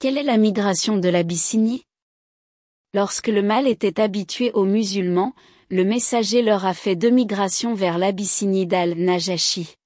Quelle est la migration de l'Abyssinie Lorsque le mal était habitué aux musulmans, le messager leur a fait deux migrations vers l'Abyssinie d'Al-Najashi.